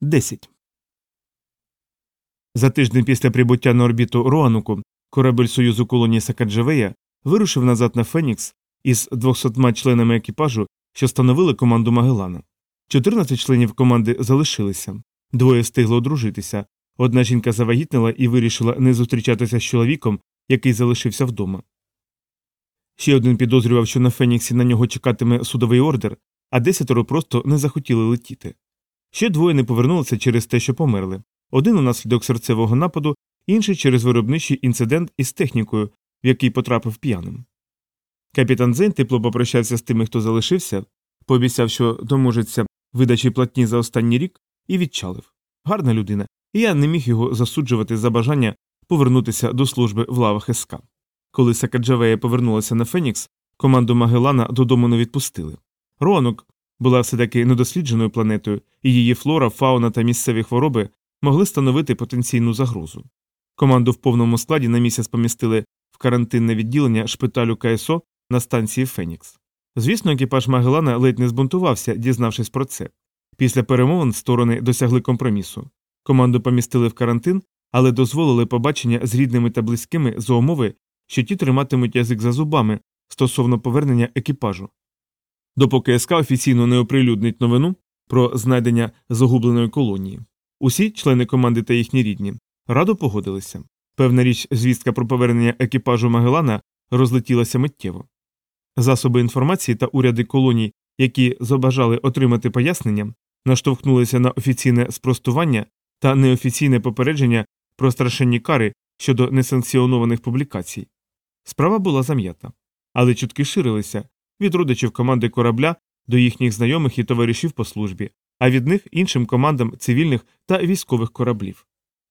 10. За тиждень після прибуття на орбіту Роануку корабель Союзу колонії Сакаджавея вирушив назад на Фенікс із 200 членами екіпажу, що становили команду Магелана. 14 членів команди залишилися, двоє встигли одружитися. Одна жінка завагітнила і вирішила не зустрічатися з чоловіком, який залишився вдома. Ще один підозрював, що на Феніксі на нього чекатиме судовий ордер, а десятеро просто не захотіли летіти. Ще двоє не повернулися через те, що померли один унаслідок серцевого нападу, інший через виробничий інцидент із технікою, в який потрапив п'яним. Капітан Зейн тепло попрощався з тими, хто залишився, пообіцяв, що доможеться видачі платні за останній рік, і відчалив. Гарна людина, і я не міг його засуджувати за бажання повернутися до служби в лавах СК. Коли Сакаджавея повернулася на Фенікс, команду Магелана додому не відпустили. Роанок була все таки недослідженою планетою, і її флора, фауна та місцеві хвороби могли становити потенційну загрозу. Команду в повному складі на місяць помістили в карантинне відділення шпиталю КСО на станції Фенікс. Звісно, екіпаж Магелана ледь не збунтувався, дізнавшись про це. Після перемовин сторони досягли компромісу. Команду помістили в карантин, але дозволили побачення з рідними та близькими за умови, що ті триматимуть язик за зубами стосовно повернення екіпажу. Допоки СК офіційно не оприлюднить новину про знайдення загубленої колонії. Усі, члени команди та їхні рідні, радо погодилися. Певна річ, звістка про повернення екіпажу Магелана розлетілася миттєво. Засоби інформації та уряди колоній, які забажали отримати пояснення, наштовхнулися на офіційне спростування та неофіційне попередження про страшенні кари щодо несанкціонованих публікацій. Справа була зам'ята, але чутки ширилися від родичів команди корабля до їхніх знайомих і товаришів по службі, а від них іншим командам цивільних та військових кораблів.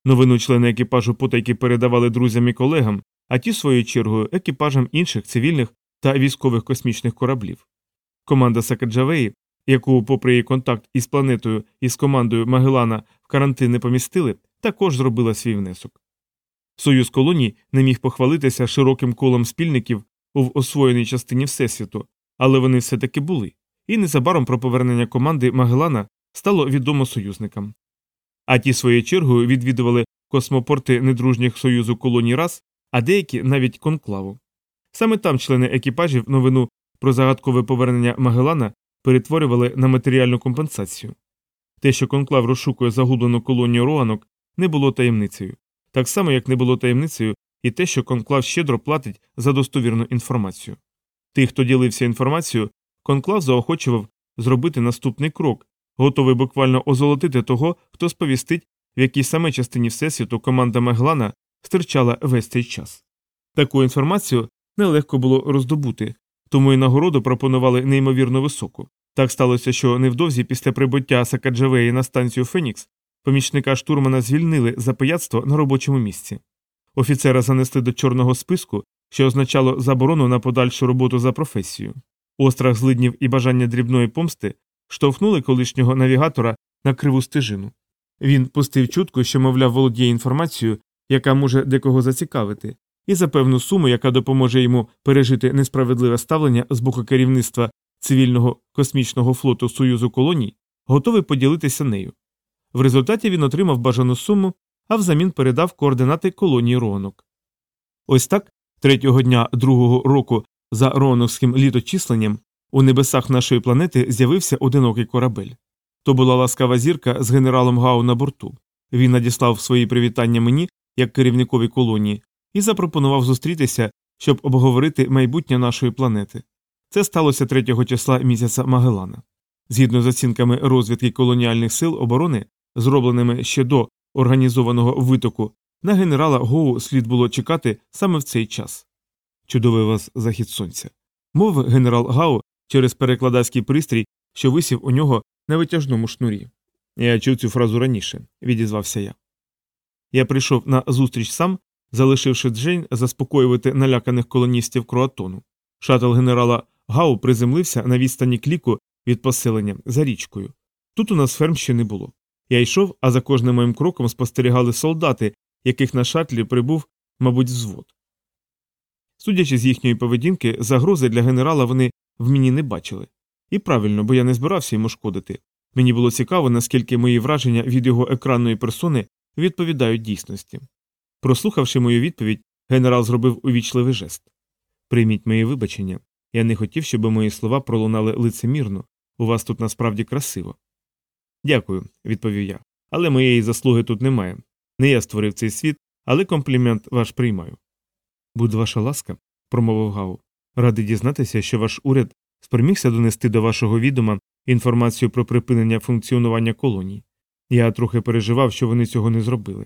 Новину члени екіпажу потайки передавали друзям і колегам, а ті, своєю чергою, екіпажам інших цивільних та військових космічних кораблів. Команда Сакаджавеї, яку, попри її контакт із планетою і з командою Магелана в карантин не помістили, також зробила свій внесок. Союз колоній не міг похвалитися широким колом спільників у освоєній частині Всесвіту, але вони все таки були, і незабаром про повернення команди Магелана стало відомо союзникам. А ті своєю чергою відвідували космопорти недружніх союзу колоній раз, а деякі навіть конклаву. Саме там члени екіпажів новину про загадкове повернення Магелана перетворювали на матеріальну компенсацію. Те, що конклав розшукує загублену колонію роанок, не було таємницею, так само, як не було таємницею і те, що конклав щедро платить за достовірну інформацію. Тих, хто ділився інформацією, конклав заохочував зробити наступний крок, готовий буквально озолотити того, хто сповістить, в якій саме частині Всесвіту команда Меглана стирчала весь цей час. Таку інформацію нелегко було роздобути, тому і нагороду пропонували неймовірно високу. Так сталося, що невдовзі після прибуття Сакаджавеї на станцію Фенікс помічника штурмана звільнили за пияцтво на робочому місці. Офіцера занесли до чорного списку, що означало заборону на подальшу роботу за професією. Острах злиднів і бажання дрібної помсти штовхнули колишнього навігатора на криву стежину. Він пустив чутку, що, мовляв, володіє інформацією, яка може декого зацікавити, і за певну суму, яка допоможе йому пережити несправедливе ставлення з боку керівництва цивільного космічного флоту Союзу колоній, готовий поділитися нею. В результаті він отримав бажану суму, а взамін передав координати колонії Ронок. Ось так, третього дня другого року за Роновським літочисленням у небесах нашої планети з'явився одинокий корабель. То була ласкава зірка з генералом Гау на борту. Він надіслав свої привітання мені, як керівникові колонії, і запропонував зустрітися, щоб обговорити майбутнє нашої планети. Це сталося 3 числа місяця Магелана. Згідно з оцінками розвідки колоніальних сил оборони, зробленими ще до організованого витоку, на генерала Гоу слід було чекати саме в цей час. Чудовий вас захід сонця. Мовив генерал Гау через перекладацький пристрій, що висів у нього на витяжному шнурі. Я чув цю фразу раніше, відізвався я. Я прийшов на зустріч сам, залишивши Джейн заспокоювати наляканих колоністів круатону. Шатл генерала Гау приземлився на відстані кліку від поселення за річкою. Тут у нас ферм ще не було. Я йшов, а за кожним моїм кроком спостерігали солдати, яких на шатлі прибув, мабуть, взвод. Судячи з їхньої поведінки, загрози для генерала вони в мені не бачили. І правильно, бо я не збирався йому шкодити. Мені було цікаво, наскільки мої враження від його екранної персони відповідають дійсності. Прослухавши мою відповідь, генерал зробив увічливий жест. Прийміть мої вибачення. Я не хотів, щоб мої слова пролунали лицемірно. У вас тут насправді красиво. Дякую, відповів я. Але моєї заслуги тут немає. Не я створив цей світ, але комплімент ваш приймаю. Будь ваша ласка, промовив Гау. Радий дізнатися, що ваш уряд спромігся донести до вашого відома інформацію про припинення функціонування колоній. Я трохи переживав, що вони цього не зробили.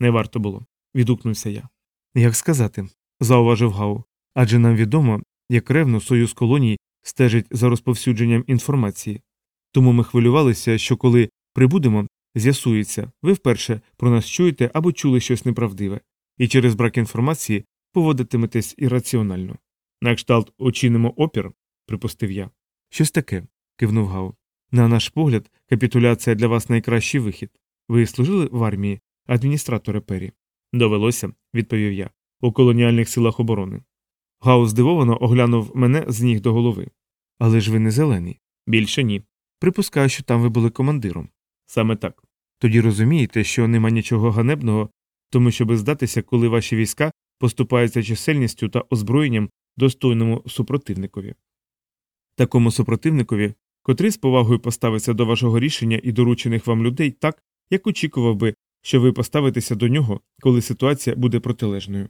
Не варто було, відгукнувся я. Як сказати, зауважив Гау. Адже нам відомо, як ревно Союз колоній стежить за розповсюдженням інформації. Тому ми хвилювалися, що коли прибудемо, з'ясується, ви вперше про нас чуєте або чули щось неправдиве, і через брак інформації поводитиметесь ірраціонально. На кшталт очинимо опір, припустив я. Щось таке, кивнув Гау. На наш погляд, капітуляція для вас найкращий вихід. Ви служили в армії, адміністратора Пері? Довелося, відповів я, у колоніальних силах оборони. Гау здивовано оглянув мене з ніг до голови. Але ж ви не зелений. Більше ні. Припускаю, що там ви були командиром. Саме так. Тоді розумієте, що нема нічого ганебного, тому щоби здатися, коли ваші війська поступаються чисельністю та озброєнням достойному супротивникові. Такому супротивникові, котрий з повагою поставиться до вашого рішення і доручених вам людей так, як очікував би, що ви поставитеся до нього, коли ситуація буде протилежною.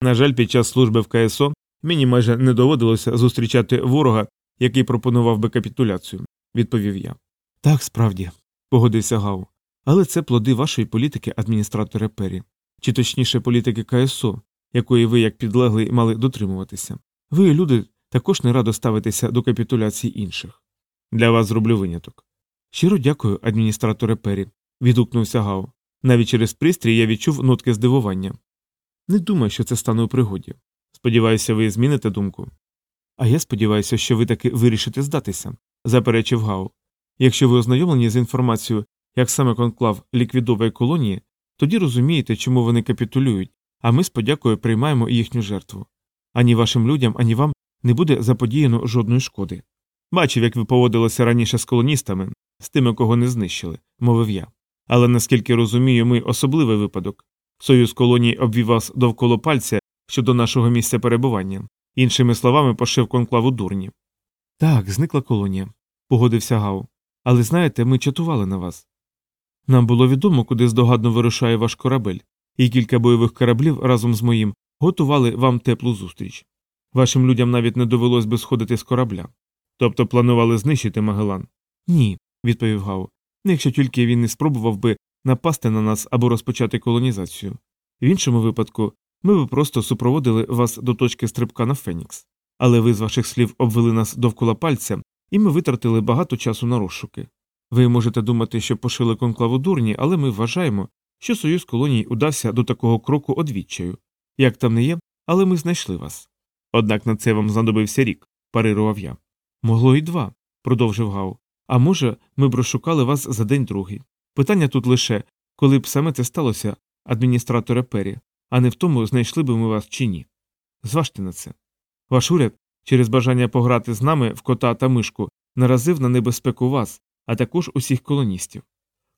На жаль, під час служби в КСО мені майже не доводилося зустрічати ворога, який пропонував би капітуляцію, відповів я. Так, справді, погодився Гау. Але це плоди вашої політики, адміністратора Пері, чи точніше політики КСО, якої ви, як підлеглий, мали дотримуватися. Ви, люди, також не радо ставитеся до капітуляції інших. Для вас зроблю виняток. Щиро дякую, адміністраторе Пері, відгукнувся Гау. Навіть через пристрій я відчув нотки здивування. Не думаю, що це стане у пригоді. Сподіваюся, ви зміните думку. А я сподіваюся, що ви таки вирішите здатися, заперечив Гау. Якщо ви ознайомлені з інформацією, як саме конклав ліквідовує колонії, тоді розумієте, чому вони капітулюють, а ми з подякою приймаємо їхню жертву. Ані вашим людям, ані вам не буде заподіяно жодної шкоди. Бачив, як ви поводилися раніше з колоністами, з тими, кого не знищили, мовив я. Але наскільки розумію, ми особливий випадок. Союз колоній обвів вас довкола пальця щодо нашого місця перебування, іншими словами, пошив конклаву дурні. Так, зникла колонія, погодився Гау. Але знаєте, ми чатували на вас. Нам було відомо, куди здогадно вирушає ваш корабель, і кілька бойових кораблів разом з моїм готували вам теплу зустріч. Вашим людям навіть не довелось би сходити з корабля. Тобто планували знищити Магелан? Ні, відповів Гау. Якщо тільки він не спробував би напасти на нас або розпочати колонізацію. В іншому випадку ми б просто супроводили вас до точки стрибка на Фенікс. Але ви з ваших слів обвели нас довкола пальця, і ми витратили багато часу на розшуки. Ви можете думати, що пошили конклаву дурні, але ми вважаємо, що союз колоній удався до такого кроку одвіччаю. Як там не є, але ми знайшли вас. Однак на це вам знадобився рік, парирував я. Могло й два, продовжив Гау. А може, ми б розшукали вас за день другий. Питання тут лише, коли б саме це сталося, адміністратора Пері, а не в тому, знайшли б ми вас чи ні. Зважте на це. Ваш уряд, через бажання пограти з нами в кота та мишку, наразив на небезпеку вас, а також усіх колоністів.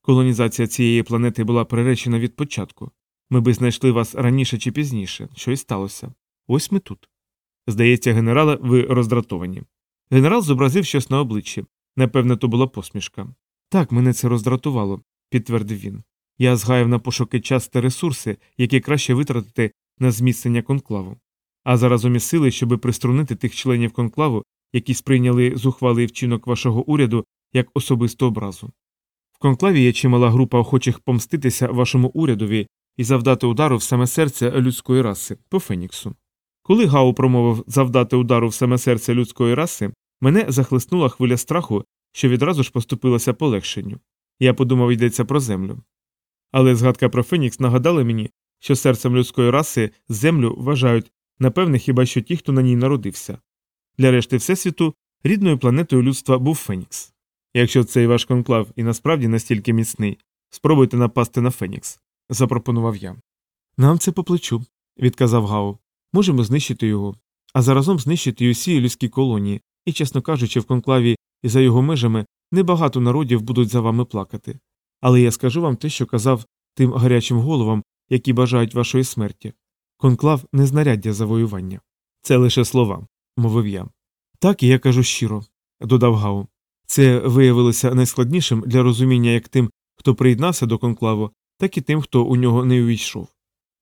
Колонізація цієї планети була приречена від початку. Ми би знайшли вас раніше чи пізніше, що й сталося. Ось ми тут. Здається, генерале, ви роздратовані. Генерал зобразив щось на обличчі. Напевне, то була посмішка. Так, мене це роздратувало, підтвердив він. Я згаяв на пошуки час та ресурси, які краще витратити на зміцнення конклаву. А заразом і сили, щоби приструнити тих членів конклаву, які сприйняли зухвалий вчинок вашого уряду як особисту образу. В конклаві є чимала група охочих помститися вашому урядові і завдати удару в саме серце людської раси по Феніксу. Коли Гау промовив завдати удару в саме серце людської раси, мене захлиснула хвиля страху, що відразу ж поступилася полегшенню. Я подумав, йдеться про землю. Але згадка про Фенікс нагадала мені, що серцем людської раси землю вважають, напевне, хіба що ті, хто на ній народився. Для решти Всесвіту рідною планетою людства був Фенікс. Якщо цей ваш конклав і насправді настільки міцний, спробуйте напасти на Фенікс, запропонував я. Нам це по плечу, відказав Гау. Можемо знищити його, а заразом знищити й усі людські колонії, і, чесно кажучи, в конклаві і за його межами небагато народів будуть за вами плакати. Але я скажу вам те, що казав тим гарячим головам, які бажають вашої смерті. Конклав не знаряддя завоювання. Це лише слова, мовив я. Так і я кажу щиро, додав Гау. Це виявилося найскладнішим для розуміння як тим, хто приєднався до конклаву, так і тим, хто у нього не увійшов.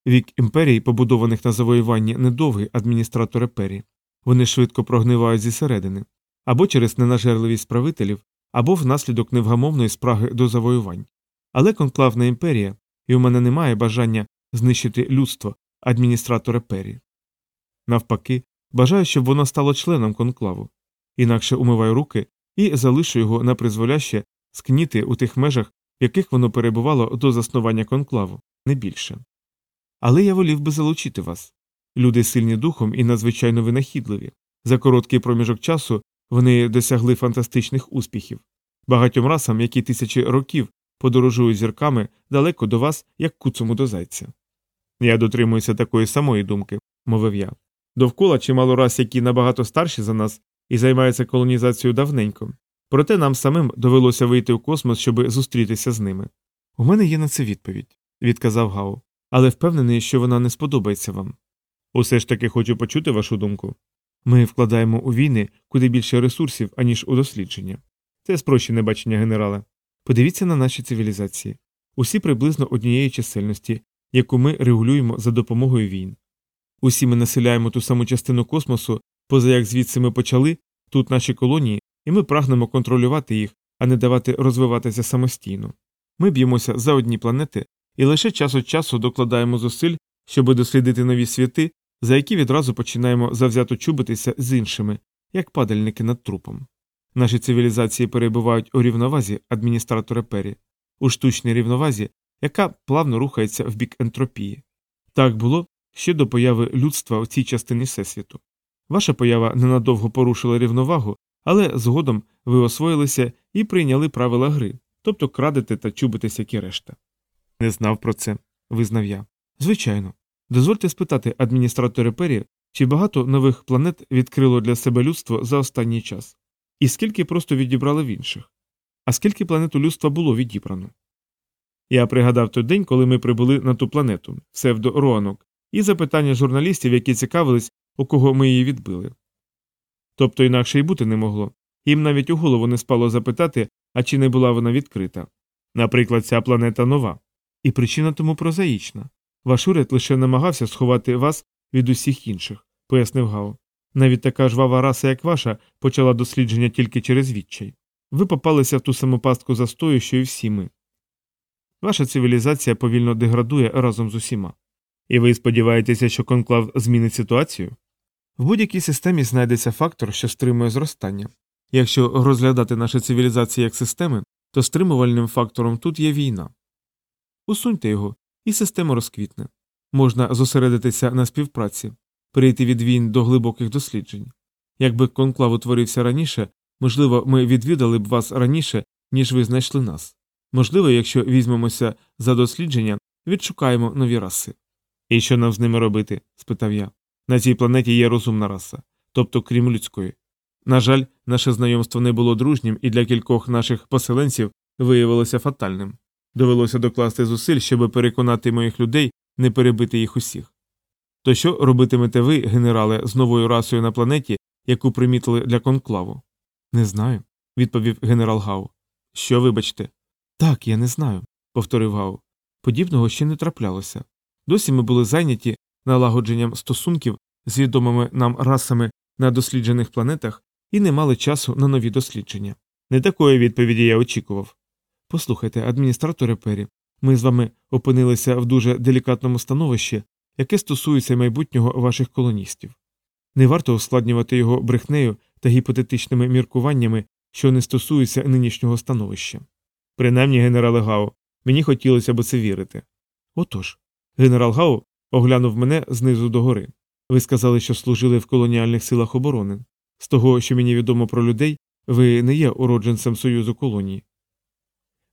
Вік імперій, побудованих на завоюванні, недовгий адміністратори пері. Вони швидко прогнивають зі середини, або через ненажерливість правителів, або внаслідок невгамовної спраги до завоювань. Але конклавна імперія, і у мене немає бажання знищити людство адміністратора пері. Навпаки, бажаю, щоб воно стало членом конклаву, інакше умиваю руки і залишу його на призволяще скніти у тих межах, в яких воно перебувало до заснування конклаву, не більше. Але я волів би залучити вас. Люди сильні духом і надзвичайно винахідливі. За короткий проміжок часу вони досягли фантастичних успіхів. Багатьом расам, які тисячі років подорожують зірками далеко до вас, як куцому до зайця. Я дотримуюся такої самої думки, мовив я. Довкола чимало рас, які набагато старші за нас і займаються колонізацією давненько. Проте нам самим довелося вийти у космос, щоб зустрітися з ними. У мене є на це відповідь, відказав Гау, але впевнений, що вона не сподобається вам. Усе ж таки хочу почути вашу думку. Ми вкладаємо у війни куди більше ресурсів, аніж у дослідження. Це спрощене бачення генерала. Подивіться на наші цивілізації усі приблизно однієї чисельності, яку ми регулюємо за допомогою війн. Усі ми населяємо ту саму частину космосу, поза як звідси ми почали, тут наші колонії, і ми прагнемо контролювати їх, а не давати розвиватися самостійно. Ми б'ємося за одні планети і лише час від часу докладаємо зусиль, щоб дослідити нові світи, за які відразу починаємо завзято чубитися з іншими, як падальники над трупом. Наші цивілізації перебувають у рівновазі адміністратора Пері, у штучній рівновазі, яка плавно рухається в бік ентропії. Так було ще до появи людства в цій частині всесвіту. Ваша поява ненадовго порушила рівновагу, але згодом ви освоїлися і прийняли правила гри, тобто крадете та чубитесь, як і решта. Не знав про це, визнав я. Звичайно. Дозвольте спитати адміністратори Пері, чи багато нових планет відкрило для себе людство за останній час, і скільки просто відібрали в інших, а скільки планет у людства було відібрано. Я пригадав той день, коли ми прибули на ту планету, псевдо Роанок, і запитання журналістів, які цікавились, у кого ми її відбили. Тобто інакше й бути не могло. Їм навіть у голову не спало запитати, а чи не була вона відкрита. Наприклад, ця планета нова. І причина тому прозаїчна. Ваш уряд лише намагався сховати вас від усіх інших, пояснив Гао. Навіть така жвава раса, як ваша, почала дослідження тільки через відчай. Ви попалися в ту саму пастку застою, що й всі ми. Ваша цивілізація повільно деградує разом з усіма. І ви сподіваєтеся, що конклав змінить ситуацію? В будь-якій системі знайдеться фактор, що стримує зростання. Якщо розглядати наші цивілізації як системи, то стримувальним фактором тут є війна. Усуньте його, і система розквітне. Можна зосередитися на співпраці, перейти від війн до глибоких досліджень. Якби конклав утворився раніше, можливо, ми відвідали б вас раніше, ніж ви знайшли нас. Можливо, якщо візьмемося за дослідження, відшукаємо нові раси. І що нам з ними робити? спитав я. На цій планеті є розумна раса, тобто крім людської. На жаль, наше знайомство не було дружнім і для кількох наших поселенців виявилося фатальним. Довелося докласти зусиль, щоб переконати моїх людей не перебити їх усіх. То що робитимете ви, генерале, з новою расою на планеті, яку примітили для конклаву? Не знаю, відповів генерал Гау. Що, вибачте? Так, я не знаю, повторив Гау. Подібного ще не траплялося. Досі ми були зайняті налагодженням стосунків з відомими нам расами на досліджених планетах і не мали часу на нові дослідження. Не такої відповіді я очікував. Послухайте, адміністратори Пері, ми з вами опинилися в дуже делікатному становищі, яке стосується майбутнього ваших колоністів. Не варто ускладнювати його брехнею та гіпотетичними міркуваннями, що не стосуються нинішнього становища. Принаймні, генерале Гао, мені хотілося б це вірити. Отож, генерал Гао оглянув мене знизу до гори. Ви сказали, що служили в колоніальних силах оборони. З того, що мені відомо про людей, ви не є уродженцем Союзу колонії.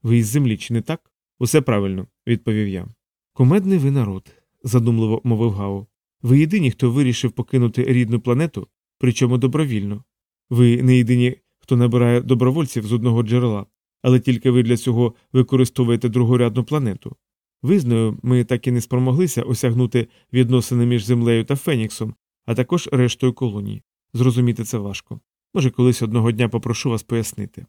Ви із землі, чи не так? Усе правильно, відповів я. Кумедний ви народ, задумливо мовив Гао. Ви єдині, хто вирішив покинути рідну планету, причому добровільно. Ви не єдині, хто набирає добровольців з одного джерела, але тільки ви для цього використовуєте другорядну планету. Визнаю, ми так і не спромоглися осягнути відносини між землею та Феніксом, а також рештою колонії. Зрозуміти це важко. Може, колись одного дня попрошу вас пояснити.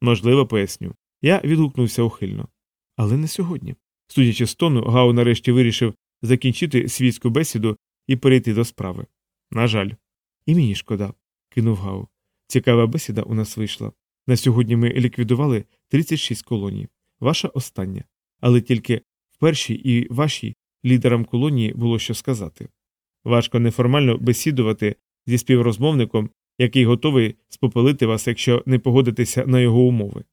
Можливо, поясню. Я відгукнувся ухильно. Але не сьогодні. Судячи з тону, Гау нарешті вирішив закінчити світську бесіду і перейти до справи. На жаль. І мені шкода, кинув Гау. Цікава бесіда у нас вийшла. На сьогодні ми ліквідували 36 колоній. Ваша остання. Але тільки першій і вашій лідерам колонії було що сказати. Важко неформально бесідувати зі співрозмовником, який готовий спопелити вас, якщо не погодитеся на його умови.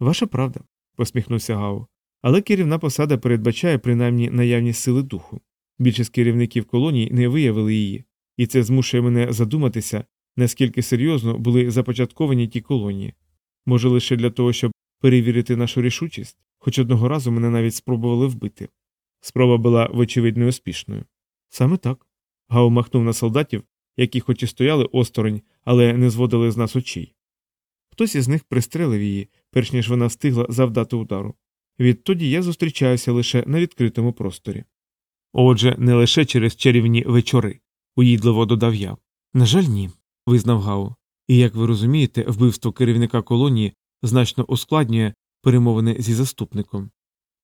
Ваша правда, посміхнувся Гау. Але керівна посада передбачає принаймні наявність сили духу. Більшість керівників колоній не виявили її, і це змушує мене задуматися, наскільки серйозно були започатковані ті колонії. Може, лише для того, щоб перевірити нашу рішучість, хоч одного разу мене навіть спробували вбити. Спроба була, вочевидь, неуспішною. Саме так. Гау махнув на солдатів, які хоч і стояли осторонь, але не зводили з нас очей. Хтось із них пристрелив її, перш ніж вона встигла завдати удару. Відтоді я зустрічаюся лише на відкритому просторі. Отже, не лише через чарівні вечори, уїдливо додав я. На жаль, ні, визнав Гау. І як ви розумієте, вбивство керівника колонії значно ускладнює перемовини зі заступником.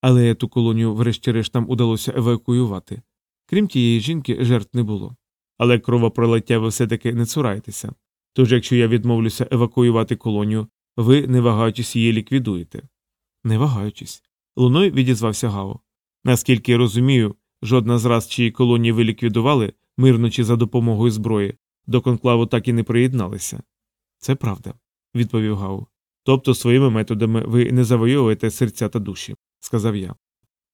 Але ту колонію, врешті-решт, нам удалося евакуювати. Крім тієї жінки, жертв не було. Але кровопролиття ви все таки не цураєтеся. Тож, якщо я відмовлюся евакуювати колонію, ви, не вагаючись, її ліквідуєте. Не вагаючись. Луною відізвався Гао. Наскільки я розумію, жодна з раз, чиї колонії ви ліквідували, мирно чи за допомогою зброї, до конклаву так і не приєдналися. Це правда, відповів Гау. Тобто своїми методами ви не завойовуєте серця та душі, сказав я.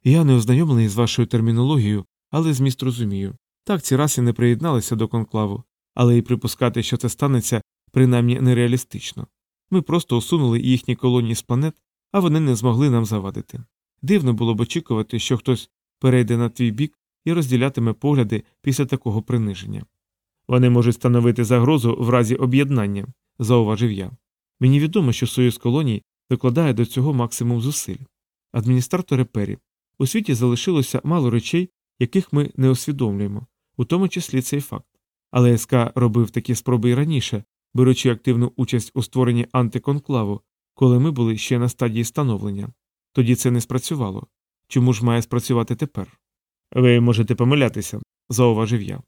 Я не ознайомлений з вашою термінологією, але зміст розумію. Так, ці раси не приєдналися до конклаву, але й припускати, що це станеться, принаймні нереалістично. Ми просто усунули їхні колонії з планет, а вони не змогли нам завадити. Дивно було б очікувати, що хтось перейде на твій бік і розділятиме погляди після такого приниження. Вони можуть становити загрозу в разі об'єднання, зауважив я. Мені відомо, що Союз колоній докладає до цього максимум зусиль. Адміністратори Пері, у світі залишилося мало речей, яких ми не усвідомлюємо, у тому числі цей факт. Але СК робив такі спроби і раніше, беручи активну участь у створенні антиконклаву, коли ми були ще на стадії становлення. Тоді це не спрацювало. Чому ж має спрацювати тепер? Ви можете помилятися, зауважив я.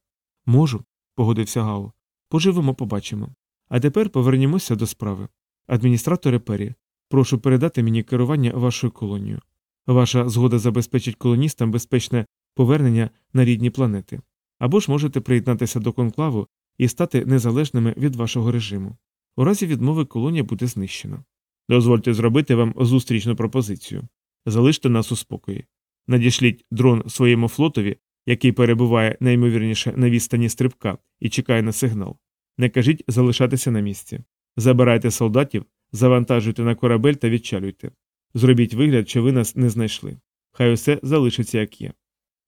Можу, погодився Гау. Поживемо, побачимо. А тепер повернімося до справи. Адміністратори Пері, прошу передати мені керування вашою колонією. Ваша згода забезпечить колоністам безпечне повернення на рідні планети. Або ж можете приєднатися до конклаву і стати незалежними від вашого режиму. У разі відмови колонія буде знищена. Дозвольте зробити вам зустрічну пропозицію. Залиште нас у спокої. Надішліть дрон своєму флотові, який перебуває найімовірніше на відстані стрибка і чекає на сигнал. Не кажіть залишатися на місці. Забирайте солдатів, завантажуйте на корабель та відчалюйте. Зробіть вигляд, що ви нас не знайшли. Хай усе залишиться як є.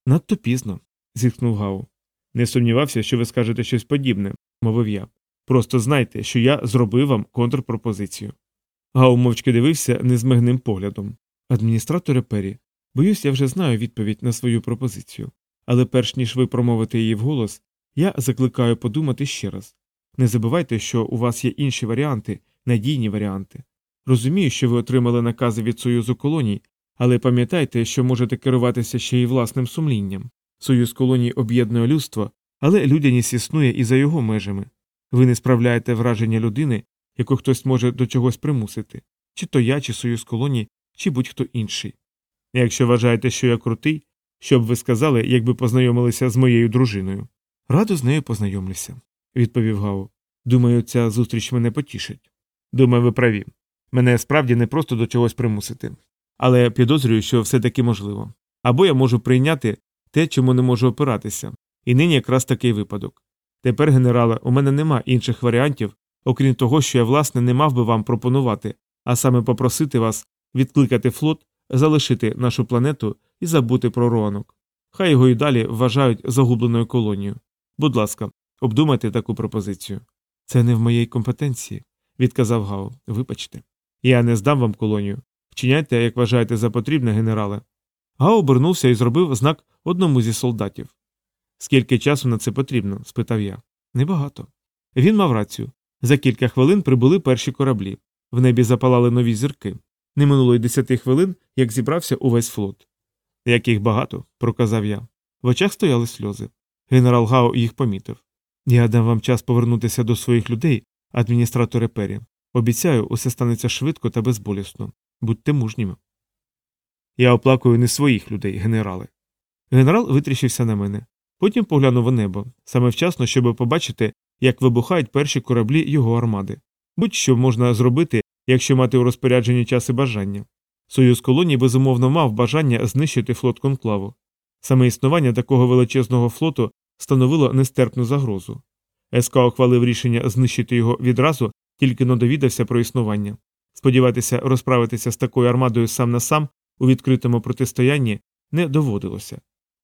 Надто пізно, зітхнув Гау. Не сумнівався, що ви скажете щось подібне, мовив я. Просто знайте, що я зробив вам контрпропозицію. Гау мовчки дивився незмигним поглядом. Адміністратори Пері, боюсь, я вже знаю відповідь на свою пропозицію, але перш ніж ви промовите її вголос, я закликаю подумати ще раз. Не забувайте, що у вас є інші варіанти, надійні варіанти. Розумію, що ви отримали накази від Союзу колоній, але пам'ятайте, що можете керуватися ще й власним сумлінням. Союз колоній об'єднує людство, але людяність існує і за його межами. Ви не справляєте враження людини, яку хтось може до чогось примусити, чи то я, чи союз колоній, чи будь-хто інший. Якщо вважаєте, що я крутий, що б ви сказали, якби познайомилися з моєю дружиною? Радо з нею познайомлюся, відповів Гау. Думаю, ця зустріч мене потішить. Думаю, ви праві. Мене справді не просто до чогось примусити. Але підозрюю, що все таки можливо. Або я можу прийняти те, чому не можу опиратися, і нині якраз такий випадок. Тепер, генерале, у мене нема інших варіантів, окрім того, що я, власне, не мав би вам пропонувати, а саме попросити вас відкликати флот, залишити нашу планету і забути про Роанок. Хай його і далі вважають загубленою колонією. Будь ласка, обдумайте таку пропозицію. Це не в моїй компетенції, відказав Гао. Вибачте. Я не здам вам колонію. Вчиняйте, як вважаєте за потрібне, генерале. Гао обернувся і зробив знак одному зі солдатів. Скільки часу на це потрібно? спитав я. Небагато. Він мав рацію. За кілька хвилин прибули перші кораблі. В небі запалали нові зірки. Не минуло й десяти хвилин, як зібрався увесь флот. Яких багато, проказав я. В очах стояли сльози. Генерал Гао їх помітив. Я дам вам час повернутися до своїх людей, адміністраторе Пері. Обіцяю, усе станеться швидко та безболісно. Будьте мужніми. Я оплакую не своїх людей, генерале. Генерал витріщився на мене. Потім поглянув у небо, саме вчасно, щоб побачити, як вибухають перші кораблі його армади. Будь-що можна зробити, якщо мати у розпорядженні час і бажання. Союз колоній безумовно мав бажання знищити флот конклаву. Саме існування такого величезного флоту становило нестерпну загрозу. СК ухвалив рішення знищити його відразу, тільки но довідався про існування. Сподіватися розправитися з такою армадою сам на сам у відкритому протистоянні не доводилося.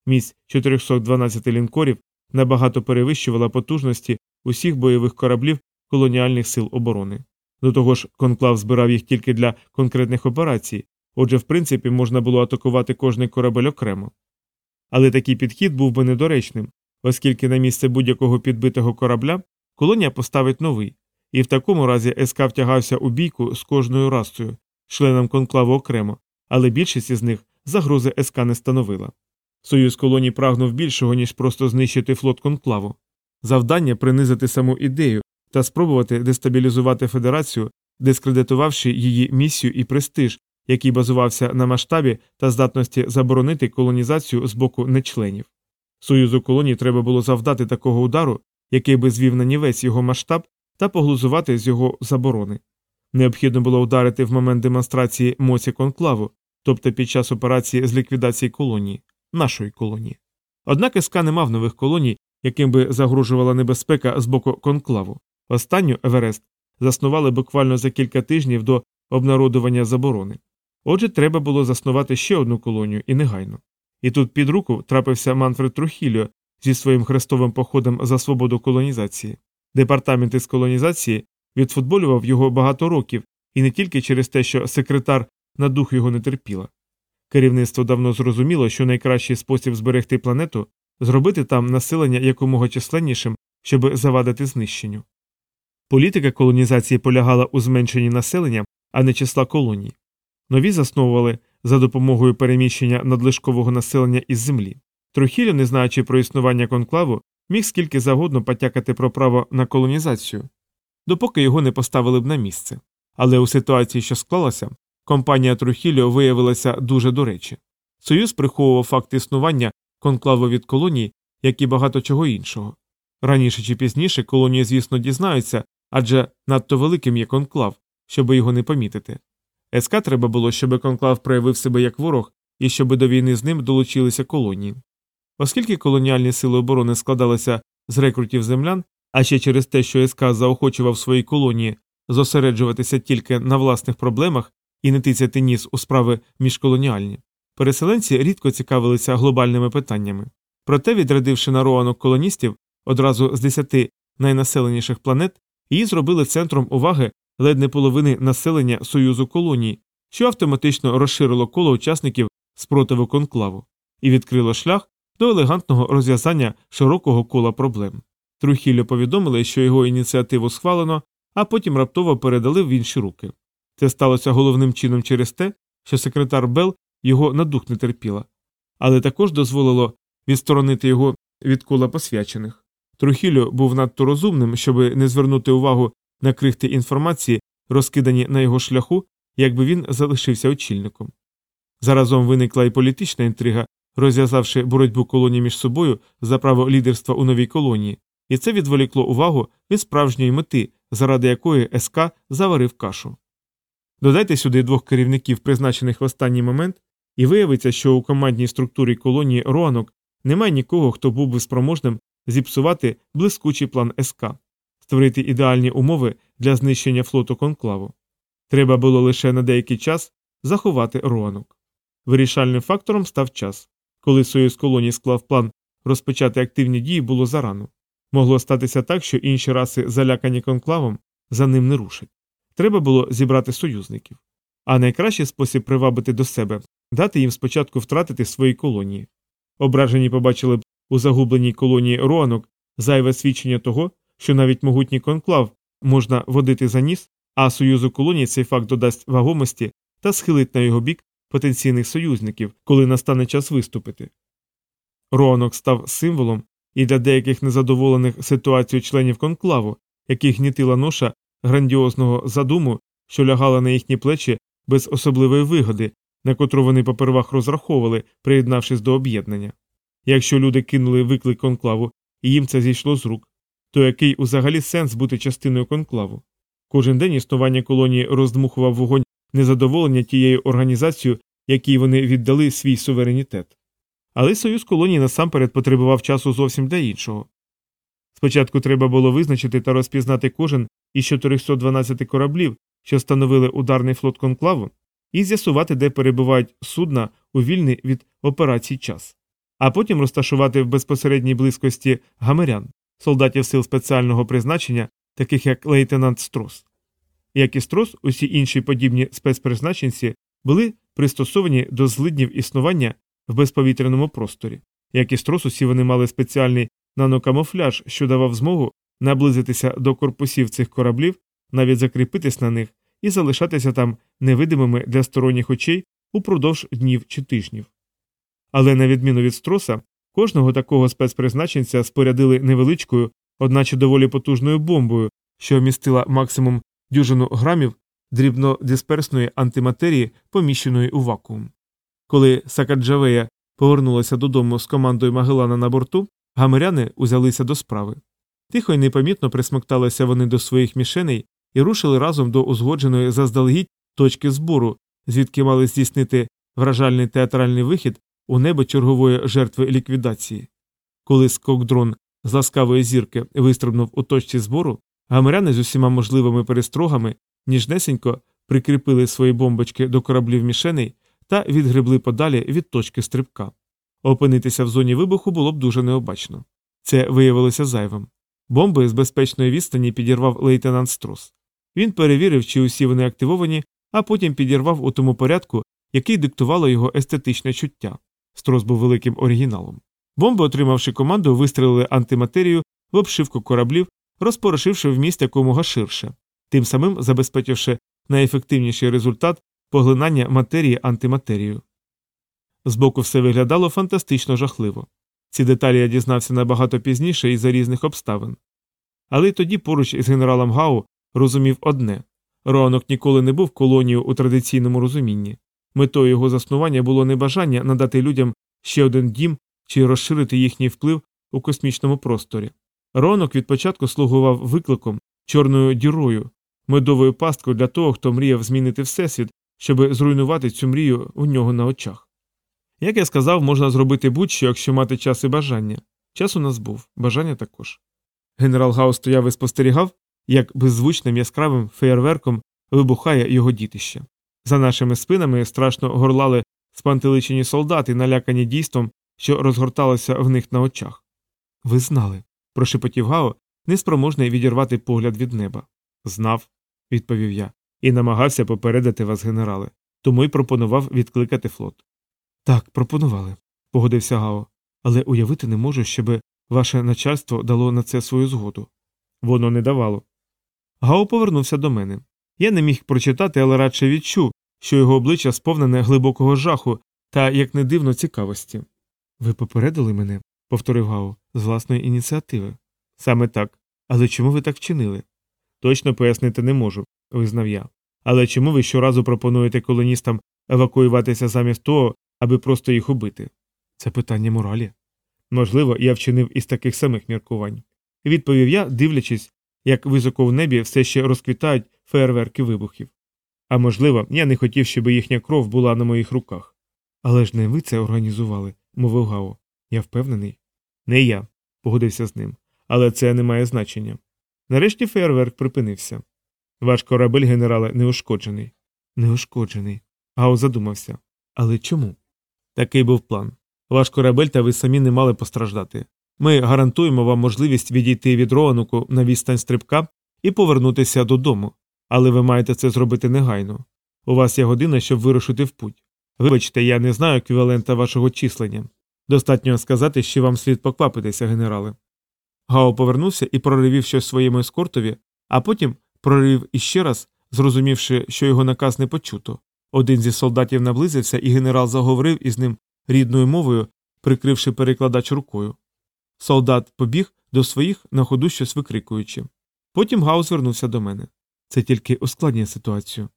Міць 412 лінкорів набагато перевищувала потужності усіх бойових кораблів колоніальних сил оборони. До того ж, конклав збирав їх тільки для конкретних операцій, отже, в принципі, можна було атакувати кожний корабель окремо. Але такий підхід був би недоречним, оскільки на місце будь-якого підбитого корабля колонія поставить новий, і в такому разі СК втягався у бійку з кожною расою, членом конклаву окремо, але більшість із них загрози СК не становила. Союз колоній прагнув більшого, ніж просто знищити флот конклаву. Завдання принизити саму ідею та спробувати дестабілізувати федерацію, дискредитувавши її місію і престиж, який базувався на масштабі та здатності заборонити колонізацію з боку нечленів. Союзу колоній треба було завдати такого удару, який би звів на нівець його масштаб та поглузувати з його заборони. Необхідно було ударити в момент демонстрації моці конклаву, тобто під час операції з ліквідації колонії, нашої колонії. Однак СК не мав нових колоній, яким би загрожувала небезпека з боку конклаву. Останню Еверест заснували буквально за кілька тижнів до обнародування заборони. Отже, треба було заснувати ще одну колонію і негайно. І тут під руку трапився Манфред Трухіліо зі своїм хрестовим походом за свободу колонізації. Департамент із колонізації відфутболював його багато років, і не тільки через те, що секретар на дух його не терпіла. Керівництво давно зрозуміло, що найкращий спосіб зберегти планету зробити там населення якомога численнішим, щоб завадити знищенню. Політика колонізації полягала у зменшенні населення, а не числа колоній. Нові засновували за допомогою переміщення надлишкового населення із землі. Трухілі, не знаючи про існування конклаву, міг скільки завгодно потякати про право на колонізацію, допоки його не поставили б на місце. Але у ситуації, що склалася, компанія Трухіліо виявилася дуже до речі. Союз приховував факт існування конклаву від колоній, як і багато чого іншого. Раніше чи пізніше колонії, звісно, дізнаються, адже надто великим є конклав, щоб його не помітити. СК треба було, щоб конклав проявив себе як ворог і щоб до війни з ним долучилися колонії. Оскільки колоніальні сили оборони складалися з рекрутів землян, а ще через те, що СК заохочував свої колонії зосереджуватися тільки на власних проблемах і не тицяти ніс у справи міжколоніальні, переселенці рідко цікавилися глобальними питаннями. Проте, відрядивши на роанок колоністів одразу з десяти найнаселеніших планет, її зробили центром уваги ледь не половини населення Союзу колоній, що автоматично розширило коло учасників спротиву конклаву і відкрило шлях до елегантного розв'язання широкого кола проблем. Трухіллю повідомили, що його ініціативу схвалено, а потім раптово передали в інші руки. Це сталося головним чином через те, що секретар Бел його на дух не терпіла, але також дозволило відсторонити його від кола посвячених. Трухіллю був надто розумним, щоб не звернути увагу на крихти інформації, розкидані на його шляху, якби він залишився очільником. Заразом виникла і політична інтрига, розв'язавши боротьбу колоній між собою за право лідерства у новій колонії, і це відволікло увагу від справжньої мети, заради якої СК заварив кашу. Додайте сюди двох керівників, призначених в останній момент, і виявиться, що у командній структурі колонії Роанок немає нікого, хто був би спроможним зіпсувати блискучий план СК, створити ідеальні умови для знищення флоту конклаву. Треба було лише на деякий час заховати Роанок. Вирішальним фактором став час. Коли Союз колоній склав план розпочати активні дії, було зарано. Могло статися так, що інші раси, залякані конклавом, за ним не рушать. Треба було зібрати союзників. А найкращий спосіб привабити до себе дати їм спочатку втратити свої колонії. Ображені побачили б у загубленій колонії Роанок зайве свідчення того, що навіть могутній конклав можна водити за ніс, а союзу колоній цей факт додасть вагомості та схилить на його бік потенційних союзників, коли настане час виступити. Роанок став символом і для деяких незадоволених ситуацією членів конклаву, яких гнітила ноша грандіозного задуму, що лягала на їхні плечі без особливої вигоди, на котру вони попервах розраховували, приєднавшись до об'єднання. Якщо люди кинули виклик конклаву і їм це зійшло з рук, то який узагалі сенс бути частиною конклаву? Кожен день існування колонії роздмухував вогонь незадоволення тією організацією, якій вони віддали свій суверенітет. Але союз колоній насамперед потребував часу зовсім для іншого. Спочатку треба було визначити та розпізнати кожен із 412 кораблів, що становили ударний флот конклаву, і з'ясувати, де перебувають судна у вільний від операцій час, а потім розташувати в безпосередній близькості гамерян, солдатів сил спеціального призначення, таких як лейтенант Строс. Як і Строс, усі інші подібні спецпризначенці були пристосовані до злиднів існування в безповітряному просторі. Як і Строс, усі вони мали спеціальний нанокамуфляж, що давав змогу наблизитися до корпусів цих кораблів, навіть закріпитись на них і залишатися там невидимими для сторонніх очей упродовж днів чи тижнів. Але на відміну від строса, кожного такого спецпризначенця спорядили невеличкою, одначе доволі потужною бомбою, що містила максимум дюжину грамів дрібнодисперсної антиматерії, поміщеної у вакуум. Коли Сакаджавея повернулася додому з командою Магелана на борту, гамеряни узялися до справи. Тихо й непомітно присмокталися вони до своїх мішеней і рушили разом до узгодженої заздалегідь точки збору, звідки мали здійснити вражальний театральний вихід у небо чергової жертви ліквідації. Коли скокдрон з ласкавої зірки вистрибнув у точці збору, гамеряни з усіма можливими перестрогами ніжнесенько прикріпили свої бомбочки до кораблів мішеней та відгребли подалі від точки стрибка. Опинитися в зоні вибуху було б дуже необачно. Це виявилося зайвим. Бомби з безпечної відстані підірвав лейтенант Строс. Він перевірив, чи усі вони активовані, а потім підірвав у тому порядку, який диктувало його естетичне чуття. Строс був великим оригіналом. Бомби, отримавши команду, вистрелили антиматерію в обшивку кораблів, розпорошивши вміст якомога ширше, тим самим забезпечивши найефективніший результат поглинання матерії антиматерію. Збоку все виглядало фантастично жахливо. Ці деталі я дізнався набагато пізніше і за різних обставин. Але й тоді поруч із генералом Гау розумів одне Роанок ніколи не був колонією у традиційному розумінні. Метою його заснування було не бажання надати людям ще один дім чи розширити їхній вплив у космічному просторі. Роанок від початку слугував викликом, чорною дірою, медовою пасткою для того, хто мріяв змінити всесвіт, щоб зруйнувати цю мрію у нього на очах. Як я сказав, можна зробити будь-що, якщо мати час і бажання. Час у нас був, бажання також. Генерал Гау стояв і спостерігав, як беззвучним яскравим феєрверком вибухає його дітище. За нашими спинами страшно горлали спантеличені солдати, налякані дійством, що розгорталося в них на очах. Ви знали, прошепотів Гао, неспроможний відірвати погляд від неба. Знав, відповів я, і намагався попередити вас, генерале, тому й пропонував відкликати флот. Так, пропонували, погодився Гао, але уявити не можу, щоби ваше начальство дало на це свою згоду. Воно не давало. Гао повернувся до мене. Я не міг прочитати, але радше відчув, що його обличчя сповнене глибокого жаху та, як не дивно, цікавості. Ви попередили мене, повторив Гао, з власної ініціативи. Саме так. Але чому ви так вчинили? Точно пояснити не можу, визнав я. Але чому ви щоразу пропонуєте колоністам евакуюватися замість того, аби просто їх убити? Це питання моралі. Можливо, я вчинив із таких самих міркувань. Відповів я, дивлячись, як високо в небі все ще розквітають фейерверки вибухів. А можливо, я не хотів, щоб їхня кров була на моїх руках. Але ж не ви це організували, мовив Гао. Я впевнений. Не я, погодився з ним. Але це не має значення. Нарешті фейерверк припинився. Ваш корабель, генерале, неушкоджений. Неушкоджений. Гао задумався. Але чому? Такий був план. Ваш корабель та ви самі не мали постраждати. Ми гарантуємо вам можливість відійти від Роануку на відстань стрибка і повернутися додому, Але ви маєте це зробити негайно. У вас є година, щоб вирушити в путь. Вибачте, я не знаю еквівалента вашого числення. Достатньо сказати, що вам слід поквапитися, генерале. Гао повернувся і проривів щось своєму ескортові, а потім проривів іще раз, зрозумівши, що його наказ не почуто. Один зі солдатів наблизився, і генерал заговорив із ним рідною мовою, прикривши перекладач рукою. Солдат побіг до своїх, на ходу щось викрикуючи. Потім Гао звернувся до мене. Це тільки ускладнює ситуацію.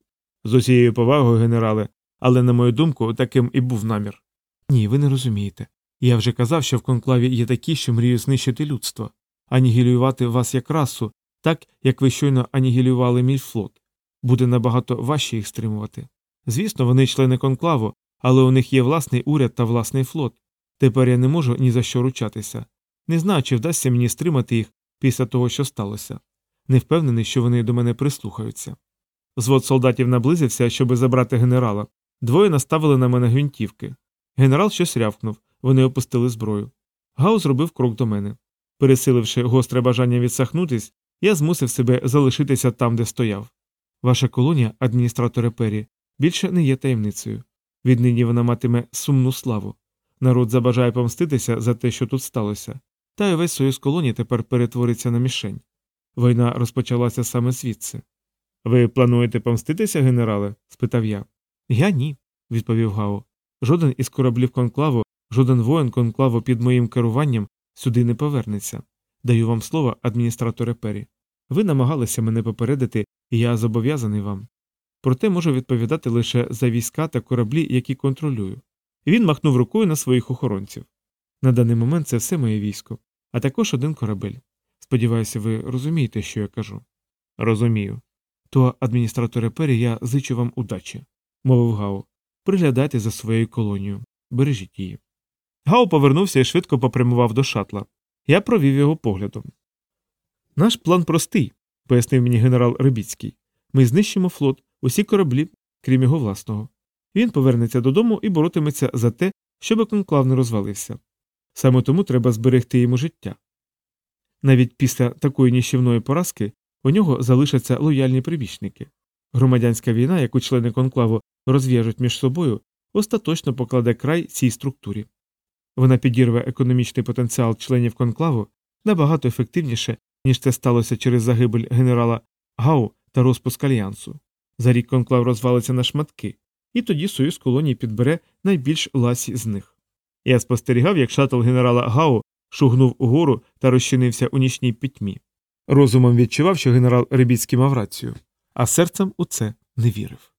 З усією повагою, генерале, але, на мою думку, таким і був намір. Ні, ви не розумієте. Я вже казав, що в конклаві є такі, що мріють знищити людство, анігілювати вас як расу, так як ви щойно анігілювали мій флот. Буде набагато важче їх стримувати. Звісно, вони члени конклаву, але у них є власний уряд та власний флот. Тепер я не можу ні за що ручатися. Не знаю, чи вдасться мені стримати їх після того, що сталося. Не впевнений, що вони до мене прислухаються. Звод солдатів наблизився, щоби забрати генерала. Двоє наставили на мене гвинтівки. Генерал щось рявкнув, вони опустили зброю. Гау зробив крок до мене. Пересиливши гостре бажання відсахнутись, я змусив себе залишитися там, де стояв. Ваша колонія, адміністраторе Пері, більше не є таємницею. Віднині вона матиме сумну славу. Народ забажає помститися за те, що тут сталося, та й весь союз колоній тепер перетвориться на мішень. Війна розпочалася саме звідси. Ви плануєте помститися, генерале? спитав я. Я ні, відповів Гао. Жоден із кораблів конклаву, жоден воїн конклаву під моїм керуванням сюди не повернеться. Даю вам слово, адміністраторе Пері. Ви намагалися мене попередити, і я зобов'язаний вам. Проте можу відповідати лише за війська та кораблі, які контролюю. Він махнув рукою на своїх охоронців. На даний момент це все моє військо, а також один корабель. Сподіваюся, ви розумієте, що я кажу. Розумію. То, адміністраторе Пері, я зичу вам удачі, мовив Гао. Приглядайте за своєю колонією, бережіть її. Гао повернувся і швидко попрямував до шатла. Я провів його поглядом. Наш план простий, пояснив мені генерал Рибіцький. Ми знищимо флот, усі кораблі, крім його власного. Він повернеться додому і боротиметься за те, щоб конклав не розвалився. Саме тому треба зберегти йому життя. Навіть після такої ніщівної поразки у нього залишаться лояльні прибічники. Громадянська війна, яку члени конклаву розв'яжуть між собою, остаточно покладе край цій структурі. Вона підірве економічний потенціал членів конклаву набагато ефективніше, ніж це сталося через загибель генерала Гау та розпуск альянсу. За рік конклав розвалиться на шматки, і тоді союз колоній підбере найбільш ласі з них. Я спостерігав, як шатл генерала Гау шугнув угору та розчинився у нічній пітьмі. Розумом відчував, що генерал Рибіцький мав рацію, а серцем у це не вірив.